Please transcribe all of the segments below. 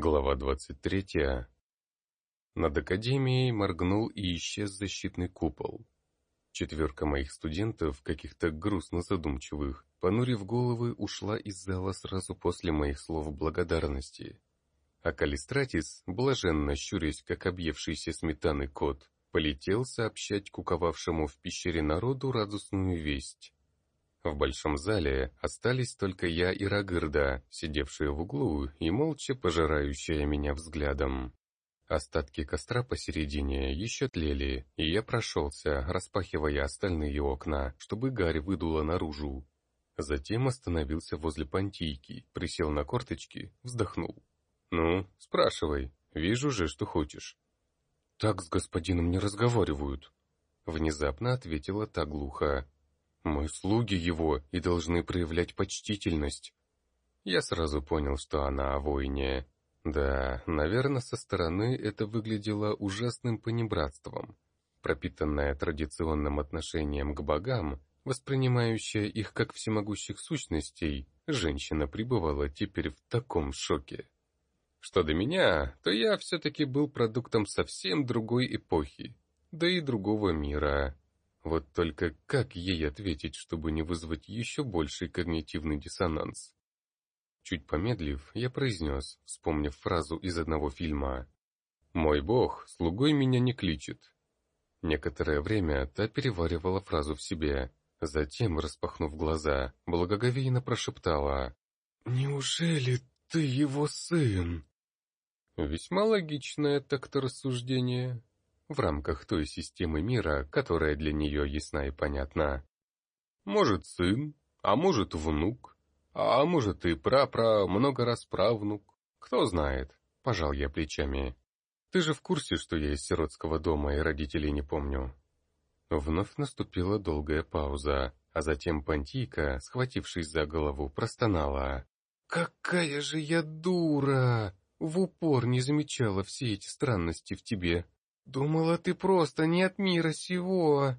Глава 23. Над Академией моргнул и исчез защитный купол. Четверка моих студентов, каких-то грустно задумчивых, понурив головы, ушла из зала сразу после моих слов благодарности. А Калистратис, блаженно щурясь, как объевшийся сметаны кот, полетел сообщать куковавшему в пещере народу радостную весть. В большом зале остались только я и Рагырда, сидевшие в углу и молча пожирающая меня взглядом. Остатки костра посередине еще тлели, и я прошелся, распахивая остальные окна, чтобы гарь выдула наружу. Затем остановился возле понтийки, присел на корточки, вздохнул. «Ну, спрашивай, вижу же, что хочешь». «Так с господином не разговаривают», — внезапно ответила та глухо. Мы слуги его и должны проявлять почтительность. Я сразу понял, что она о войне. Да, наверное, со стороны это выглядело ужасным понебратством. Пропитанная традиционным отношением к богам, воспринимающая их как всемогущих сущностей, женщина пребывала теперь в таком шоке. Что до меня, то я все-таки был продуктом совсем другой эпохи, да и другого мира. Вот только как ей ответить, чтобы не вызвать еще больший когнитивный диссонанс? Чуть помедлив, я произнес, вспомнив фразу из одного фильма «Мой бог, слугой меня не кличет». Некоторое время та переваривала фразу в себе, затем, распахнув глаза, благоговейно прошептала «Неужели ты его сын?» Весьма логичное так-то рассуждение в рамках той системы мира, которая для нее ясна и понятна. Может, сын, а может, внук, а может и прапра, много раз правнук. Кто знает, пожал я плечами. Ты же в курсе, что я из сиротского дома и родителей не помню. Вновь наступила долгая пауза, а затем Пантийка, схватившись за голову, простонала. «Какая же я дура! В упор не замечала все эти странности в тебе. «Думала, ты просто не от мира сего!»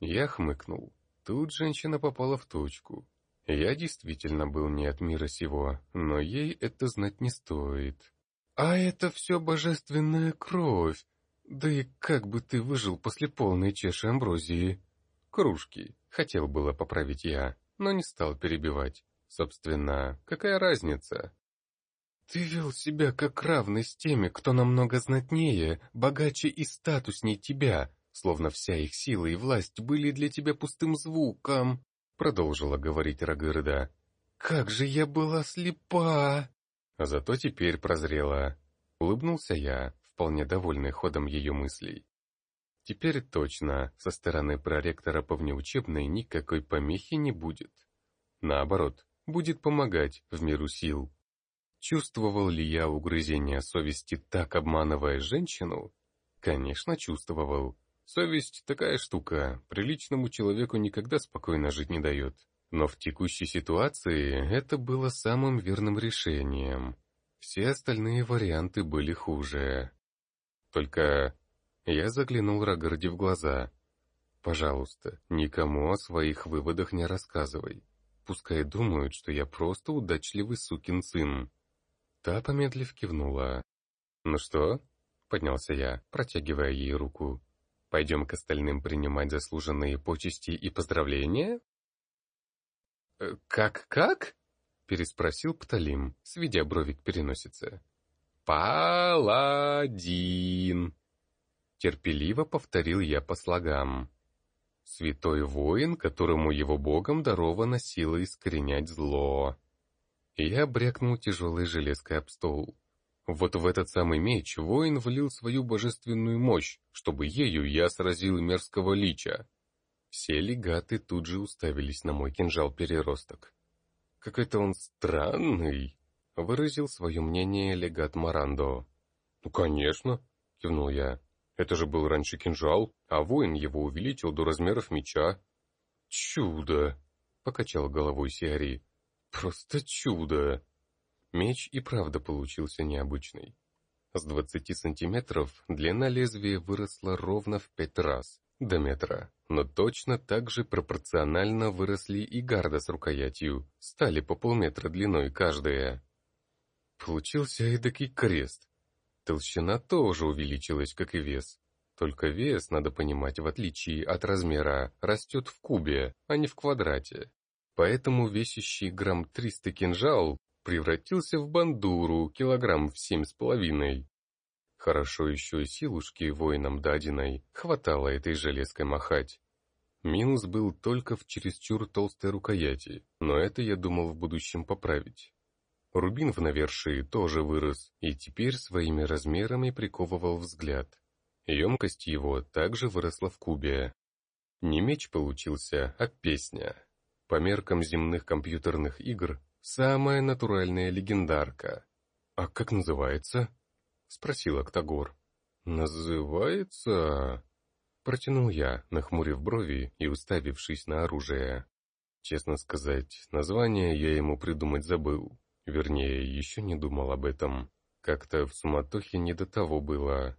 Я хмыкнул. Тут женщина попала в точку. Я действительно был не от мира сего, но ей это знать не стоит. «А это все божественная кровь! Да и как бы ты выжил после полной чаши амброзии?» «Кружки», — хотел было поправить я, но не стал перебивать. Собственно, какая разница? «Ты вел себя как равный с теми, кто намного знатнее, богаче и статусней тебя, словно вся их сила и власть были для тебя пустым звуком», продолжила говорить Рагырда. «Как же я была слепа!» А зато теперь прозрела. Улыбнулся я, вполне довольный ходом ее мыслей. Теперь точно, со стороны проректора по внеучебной никакой помехи не будет. Наоборот, будет помогать в миру сил. Чувствовал ли я угрызение совести, так обманывая женщину? Конечно, чувствовал. Совесть такая штука, приличному человеку никогда спокойно жить не дает. Но в текущей ситуации это было самым верным решением. Все остальные варианты были хуже. Только я заглянул Рагарди в глаза. «Пожалуйста, никому о своих выводах не рассказывай. Пускай думают, что я просто удачливый сукин сын. Та, помедлив, кивнула. «Ну что?» — поднялся я, протягивая ей руку. «Пойдем к остальным принимать заслуженные почести и поздравления?» «Как-как?» — переспросил Пталим, сведя брови к переносице. «Паладин!» Терпеливо повторил я по слогам. «Святой воин, которому его богом дарована сила искоренять зло» я брякнул тяжелой железкой об стол. Вот в этот самый меч воин влил свою божественную мощь, чтобы ею я сразил мерзкого лича. Все легаты тут же уставились на мой кинжал-переросток. «Какой-то он странный», — выразил свое мнение легат Марандо. «Ну, конечно», — кивнул я. «Это же был раньше кинжал, а воин его увеличил до размеров меча». «Чудо!» — покачал головой Сиари. Просто чудо! Меч и правда получился необычный. С 20 сантиметров длина лезвия выросла ровно в пять раз, до метра, но точно так же пропорционально выросли и гарда с рукоятью, стали по полметра длиной каждая. Получился эдакий крест. Толщина тоже увеличилась, как и вес. Только вес, надо понимать, в отличие от размера, растет в кубе, а не в квадрате. Поэтому весящий грамм 300 кинжал превратился в бандуру килограмм в семь с половиной. Хорошо еще и силушки воинам дадиной хватало этой железкой махать. Минус был только в чересчур толстой рукояти, но это я думал в будущем поправить. Рубин в навершии тоже вырос и теперь своими размерами приковывал взгляд. Емкость его также выросла в кубе. Не меч получился, а песня. По меркам земных компьютерных игр, самая натуральная легендарка. «А как называется?» — спросил Октагор. «Называется...» Протянул я, нахмурив брови и уставившись на оружие. Честно сказать, название я ему придумать забыл. Вернее, еще не думал об этом. Как-то в суматохе не до того было.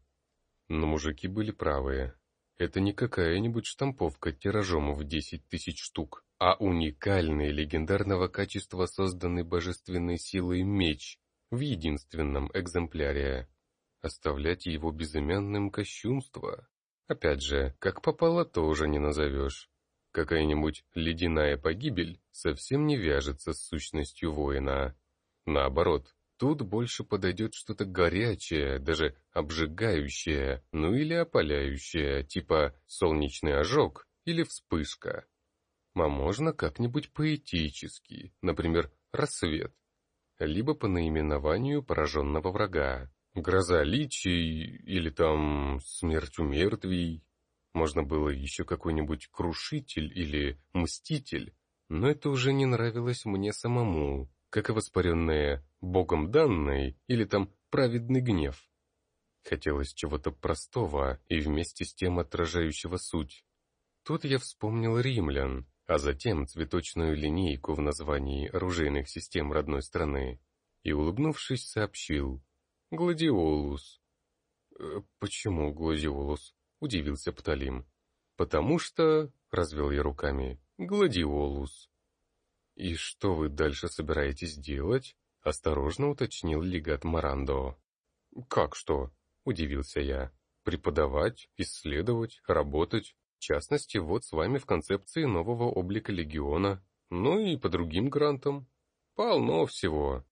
Но мужики были правы. Это не какая-нибудь штамповка тиражом в 10 тысяч штук, а уникальный легендарного качества созданный божественной силой меч в единственном экземпляре. Оставлять его безымянным кощунство. Опять же, как попало, тоже не назовешь. Какая-нибудь ледяная погибель совсем не вяжется с сущностью воина. Наоборот, Тут больше подойдет что-то горячее, даже обжигающее, ну или опаляющее, типа солнечный ожог или вспышка. А можно как-нибудь поэтически, например, рассвет, либо по наименованию пораженного врага. Гроза личий или там смерть у мертвей. Можно было еще какой-нибудь крушитель или мститель, но это уже не нравилось мне самому как и воспаренное «богом данной» или там «праведный гнев». Хотелось чего-то простого и вместе с тем отражающего суть. Тут я вспомнил римлян, а затем цветочную линейку в названии оружейных систем родной страны, и, улыбнувшись, сообщил «Гладиолус». «Э, «Почему Гладиолус?» — удивился Пталим. «Потому что...» — развел я руками. «Гладиолус». «И что вы дальше собираетесь делать?» — осторожно уточнил легат Марандо. «Как что?» — удивился я. «Преподавать, исследовать, работать. В частности, вот с вами в концепции нового облика легиона. Ну и по другим грантам. Полно всего».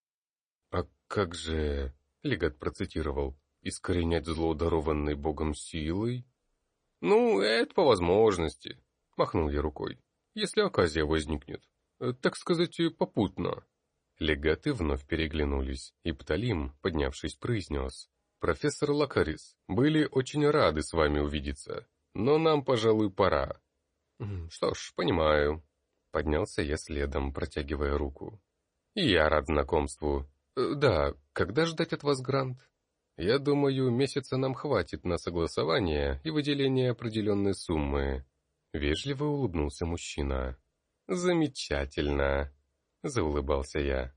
«А как же...» — легат процитировал. «Искоренять зло, дарованной Богом силой?» «Ну, это по возможности», — махнул я рукой, — «если оказия возникнет». Так сказать, попутно». Легаты вновь переглянулись, и Пталим, поднявшись, произнес. «Профессор Лакарис, были очень рады с вами увидеться, но нам, пожалуй, пора». «Что ж, понимаю». Поднялся я следом, протягивая руку. «И я рад знакомству. Э, да, когда ждать от вас грант?» «Я думаю, месяца нам хватит на согласование и выделение определенной суммы». Вежливо улыбнулся мужчина. «Замечательно!» — заулыбался я.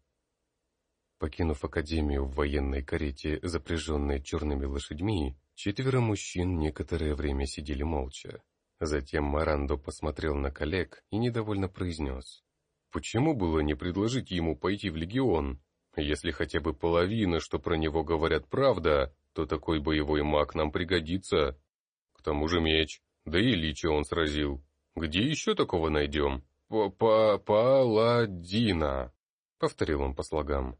Покинув академию в военной карете, запряженной черными лошадьми, четверо мужчин некоторое время сидели молча. Затем Марандо посмотрел на коллег и недовольно произнес. «Почему было не предложить ему пойти в легион? Если хотя бы половина, что про него говорят, правда, то такой боевой маг нам пригодится. К тому же меч, да и лича он сразил. Где еще такого найдем?» «Па-паладина», — повторил он по слогам.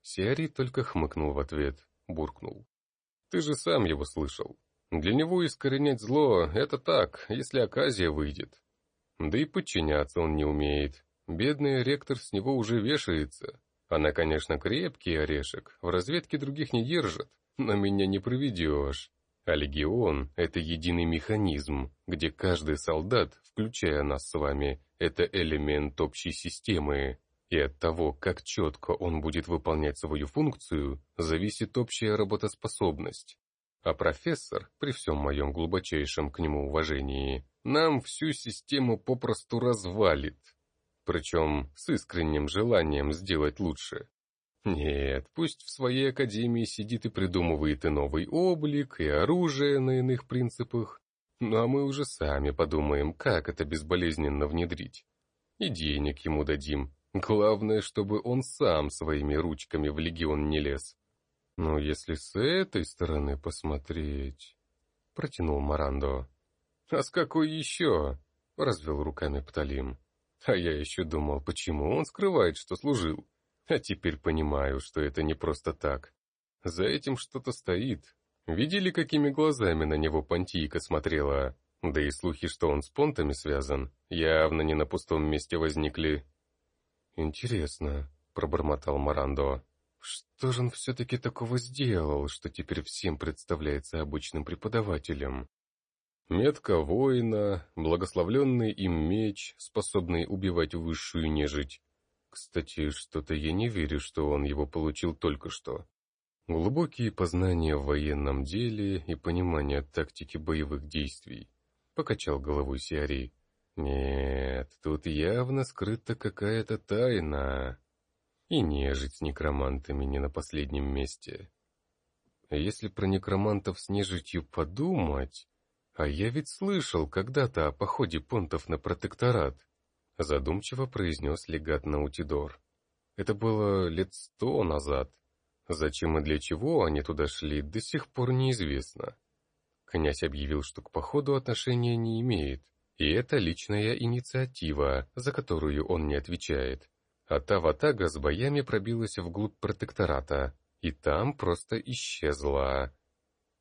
Сиари только хмыкнул в ответ, буркнул. «Ты же сам его слышал. Для него искоренять зло — это так, если оказия выйдет. Да и подчиняться он не умеет. Бедный ректор с него уже вешается. Она, конечно, крепкий орешек, в разведке других не держит, но меня не проведешь. А легион — это единый механизм, где каждый солдат, включая нас с вами, это элемент общей системы, и от того, как четко он будет выполнять свою функцию, зависит общая работоспособность. А профессор, при всем моем глубочайшем к нему уважении, нам всю систему попросту развалит. Причем с искренним желанием сделать лучше. Нет, пусть в своей академии сидит и придумывает и новый облик, и оружие на иных принципах, ну а мы уже сами подумаем, как это безболезненно внедрить. И денег ему дадим, Главное, чтобы он сам своими ручками в легион не лез. «Ну, если с этой стороны посмотреть...» — протянул Марандо. «А с какой еще?» — развел руками Пталим. «А я еще думал, почему он скрывает, что служил. А теперь понимаю, что это не просто так. За этим что-то стоит. Видели, какими глазами на него Пантийка смотрела? Да и слухи, что он с понтами связан, явно не на пустом месте возникли». «Интересно», — пробормотал Марандо. Что же он все-таки такого сделал, что теперь всем представляется обычным преподавателем? Метка воина, благословленный им меч, способный убивать высшую нежить. Кстати, что-то я не верю, что он его получил только что. Глубокие познания в военном деле и понимание тактики боевых действий. Покачал головой Сиарий. Нет, тут явно скрыта какая-то тайна. И нежить с некромантами не на последнем месте. Если про некромантов с нежитью подумать... А я ведь слышал когда-то о походе понтов на протекторат. Задумчиво произнес легат Наутидор. Это было лет сто назад. Зачем и для чего они туда шли, до сих пор неизвестно. Князь объявил, что к походу отношения не имеет, и это личная инициатива, за которую он не отвечает а та ватага с боями пробилась вглубь протектората, и там просто исчезла.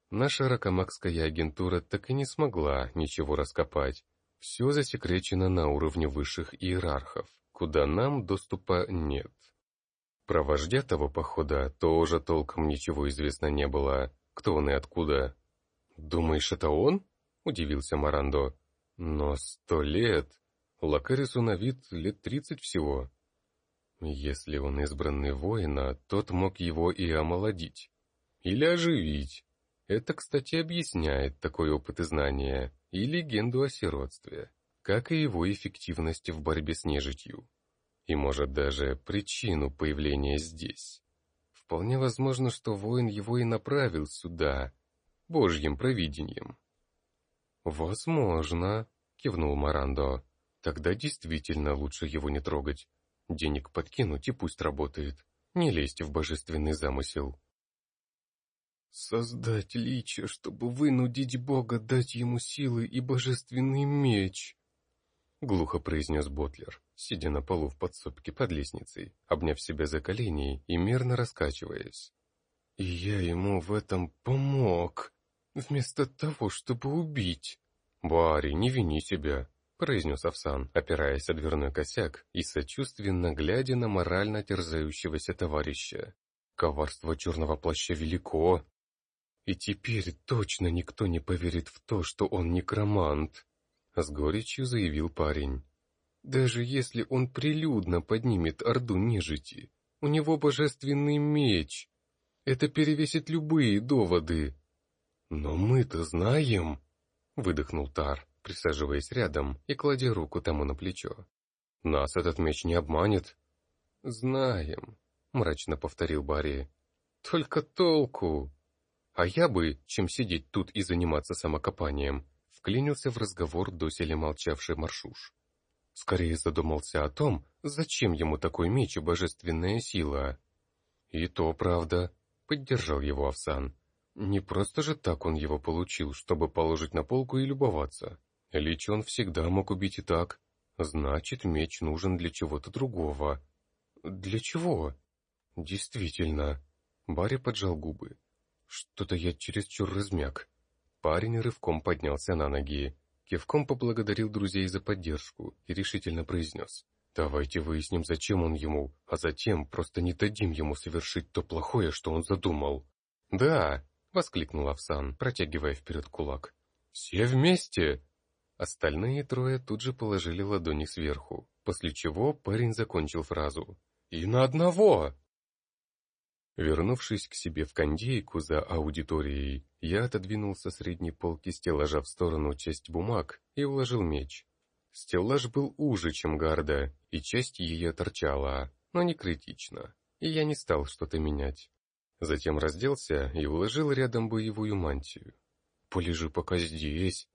Наша ракомакская агентура так и не смогла ничего раскопать. Все засекречено на уровне высших иерархов, куда нам доступа нет. Про вождя того похода тоже толком ничего известно не было. Кто он и откуда? «Думаешь, это он?» — удивился Марандо. «Но сто лет. Лакарису на вид лет тридцать всего. Если он избранный воина, тот мог его и омолодить. Или оживить. Это, кстати, объясняет такой опыт и знания, и легенду о сиротстве, как и его эффективность в борьбе с нежитью. И, может, даже причину появления здесь. Вполне возможно, что воин его и направил сюда, божьим провидением. «Возможно», — кивнул Марандо. «Тогда действительно лучше его не трогать. Денег подкинуть и пусть работает. Не лезьте в божественный замысел. Создать лича, чтобы вынудить Бога дать ему силы и божественный меч. Глухо произнес Ботлер, сидя на полу в подсобке под лестницей, обняв себя за колени и мерно раскачиваясь. И я ему в этом помог, вместо того, чтобы убить. Барри, не вини себя, произнес Овсан, опираясь о дверной косяк и сочувственно глядя на морально терзающегося товарища. Коварство черного плаща велико. И теперь точно никто не поверит в то, что он некромант, с горечью заявил парень. Даже если он прилюдно поднимет орду нежити, у него божественный меч. Это перевесит любые доводы. Но мы-то знаем, выдохнул Тар присаживаясь рядом и кладя руку тому на плечо. «Нас этот меч не обманет». «Знаем», — мрачно повторил Барри. «Только толку. А я бы, чем сидеть тут и заниматься самокопанием, вклинился в разговор доселе молчавший Маршуш. Скорее задумался о том, зачем ему такой меч и божественная сила. «И то правда», — поддержал его Овсан. «Не просто же так он его получил, чтобы положить на полку и любоваться. Лич он всегда мог убить и так. Значит, меч нужен для чего-то другого. Для чего? Действительно. Барри поджал губы. Что-то я чересчур размяк. Парень рывком поднялся на ноги. Кивком поблагодарил друзей за поддержку и решительно произнес. «Давайте выясним, зачем он ему, а затем просто не дадим ему совершить то плохое, что он задумал». «Да!» — воскликнул Овсан, протягивая вперед кулак. «Все вместе!» Остальные трое тут же положили ладони сверху, после чего парень закончил фразу. «И на одного!» Вернувшись к себе в кондейку за аудиторией, я отодвинул со средней полки стеллажа в сторону часть бумаг и уложил меч. Стеллаж был уже, чем гарда, и часть ее торчала, но не критично, и я не стал что-то менять. Затем разделся и уложил рядом боевую мантию. «Полежи пока здесь»,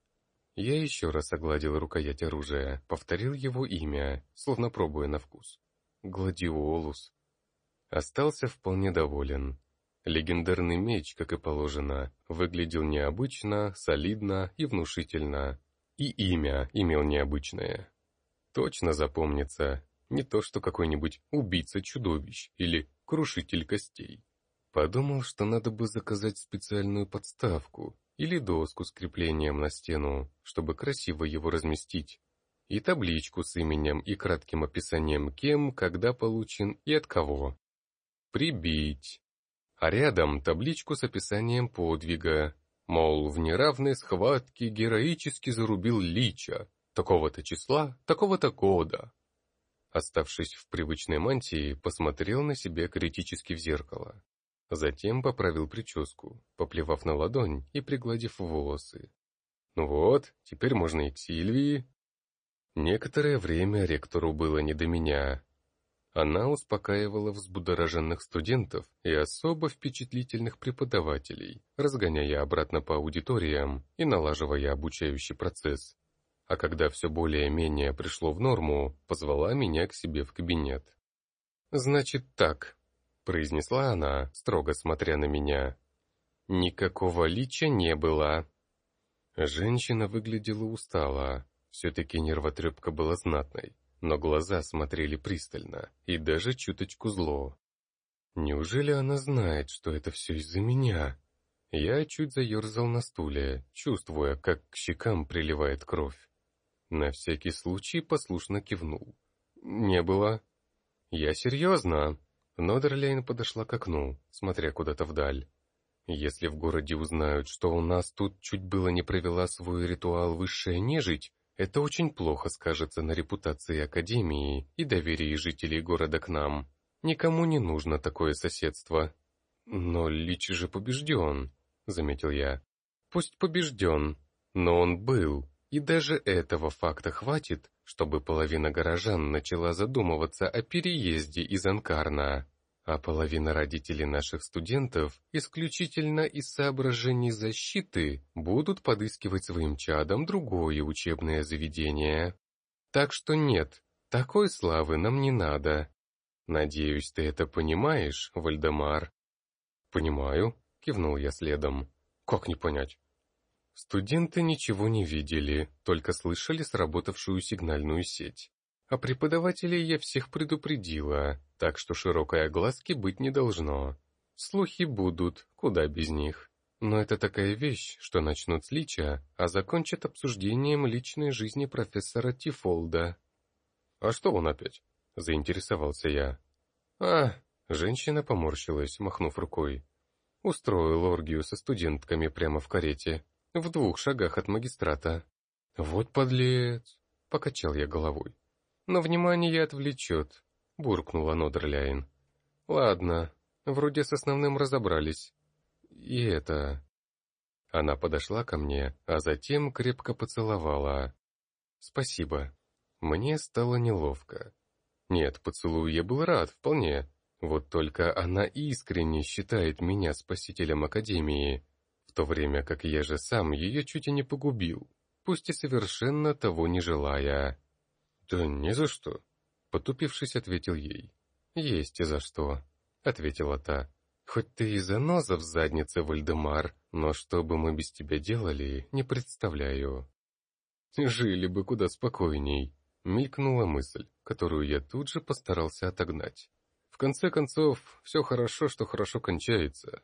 я еще раз огладил рукоять оружия, повторил его имя, словно пробуя на вкус. гладиолус. Остался вполне доволен. Легендарный меч, как и положено, выглядел необычно, солидно и внушительно. И имя имел необычное. Точно запомнится, не то что какой-нибудь убийца-чудовищ или крушитель костей. Подумал, что надо бы заказать специальную подставку или доску с креплением на стену, чтобы красиво его разместить, и табличку с именем и кратким описанием кем, когда получен и от кого. Прибить. А рядом табличку с описанием подвига, мол, в неравной схватке героически зарубил Лича, такого-то числа, такого-то года. Оставшись в привычной мантии, посмотрел на себя критически в зеркало. Затем поправил прическу, поплевав на ладонь и пригладив волосы. Ну вот, теперь можно и к Сильвии. Некоторое время ректору было не до меня. Она успокаивала взбудораженных студентов и особо впечатлительных преподавателей, разгоняя обратно по аудиториям и налаживая обучающий процесс. А когда все более-менее пришло в норму, позвала меня к себе в кабинет. «Значит так», произнесла она, строго смотря на меня. Никакого лича не было. Женщина выглядела устало. Все-таки нервотрепка была знатной, но глаза смотрели пристально и даже чуточку зло. Неужели она знает, что это все из-за меня? Я чуть заерзал на стуле, чувствуя, как к щекам приливает кровь. На всякий случай послушно кивнул. «Не было». «Я серьезно», Нодерлейн подошла к окну, смотря куда-то вдаль. Если в городе узнают, что у нас тут чуть было не провела свой ритуал высшая нежить, это очень плохо скажется на репутации Академии и доверии жителей города к нам. Никому не нужно такое соседство. Но Лич же побежден, заметил я. Пусть побежден, но он был, и даже этого факта хватит, чтобы половина горожан начала задумываться о переезде из Анкарна, а половина родителей наших студентов исключительно из соображений защиты будут подыскивать своим чадам другое учебное заведение. Так что нет, такой славы нам не надо. Надеюсь, ты это понимаешь, Вальдемар? Понимаю, кивнул я следом. Как не понять? Студенты ничего не видели, только слышали сработавшую сигнальную сеть. А преподавателей я всех предупредила, так что широкой огласки быть не должно. Слухи будут, куда без них. Но это такая вещь, что начнут с лича, а закончат обсуждением личной жизни профессора Тифолда. «А что он опять?» — заинтересовался я. «А!» — женщина поморщилась, махнув рукой. Устроил оргию со студентками прямо в карете в двух шагах от магистрата. «Вот подлец!» — покачал я головой. «Но внимание отвлечет», — буркнула Нодерляйн. «Ладно, вроде с основным разобрались. И это...» Она подошла ко мне, а затем крепко поцеловала. «Спасибо. Мне стало неловко. Нет, поцелую я был рад, вполне. Вот только она искренне считает меня спасителем Академии, то время как я же сам ее чуть и не погубил, пусть и совершенно того не желая. «Да ни за что», — потупившись, ответил ей. «Есть и за что», — ответила та. «Хоть ты и заноза в заднице, Вальдемар, но что бы мы без тебя делали, не представляю». «Жили бы куда спокойней», — мелькнула мысль, которую я тут же постарался отогнать. В конце концов, все хорошо, что хорошо кончается.